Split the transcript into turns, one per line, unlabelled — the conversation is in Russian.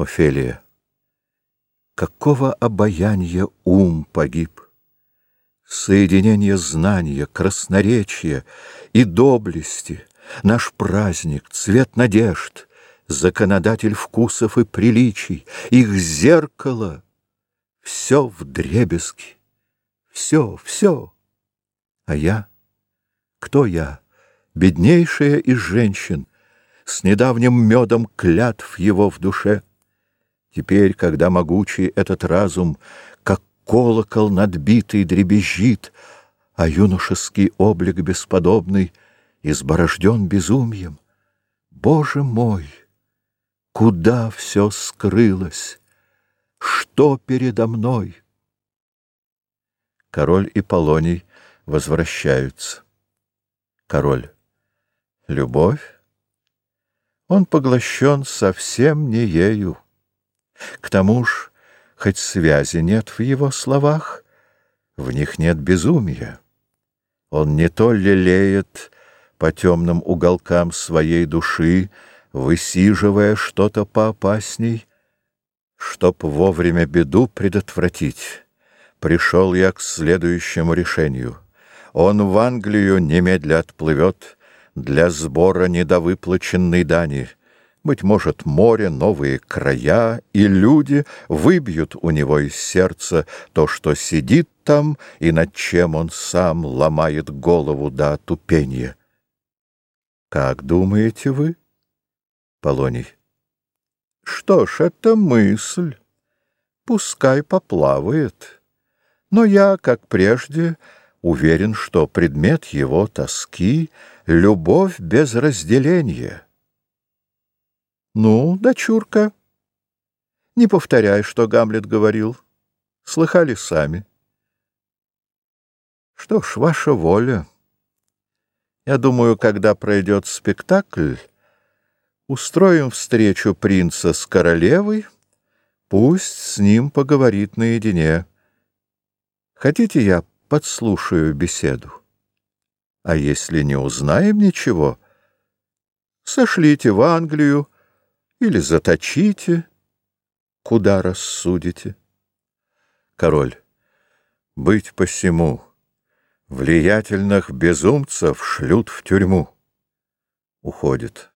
Офелия. Какого обаяния ум погиб! Соединение знания, красноречия и доблести, Наш праздник, цвет надежд, Законодатель вкусов и приличий, Их зеркало — все вдребезги, Все, все. А я? Кто я? Беднейшая из женщин, С недавним медом клятв его в душе — Теперь, когда могучий этот разум, как колокол надбитый, дребезжит, а юношеский облик бесподобный изборожден безумием, Боже мой, куда все скрылось? Что передо мной? Король и Полоний возвращаются. Король. Любовь? Он поглощен совсем не ею. К тому ж, хоть связи нет в его словах, в них нет безумия. Он не то лелеет по темным уголкам своей души, высиживая что-то поопасней, чтоб вовремя беду предотвратить. Пришел я к следующему решению. Он в Англию немедля отплывет для сбора недовыплаченной дани — быть может, море, новые края и люди выбьют у него из сердца то, что сидит там и над чем он сам ломает голову до отупения. Как думаете вы? Полоний. Что ж, это мысль. Пускай поплавает. Но я, как прежде, уверен, что предмет его тоски — любовь без разделения. Ну, дочурка, не повторяй, что Гамлет говорил. Слыхали сами. Что ж, ваша воля. Я думаю, когда пройдет спектакль, устроим встречу принца с королевой, пусть с ним поговорит наедине. Хотите, я подслушаю беседу? А если не узнаем ничего, сошлите в Англию, или заточите, куда рассудите. Король. Быть посему. Влиятельных безумцев шлют в тюрьму. Уходит.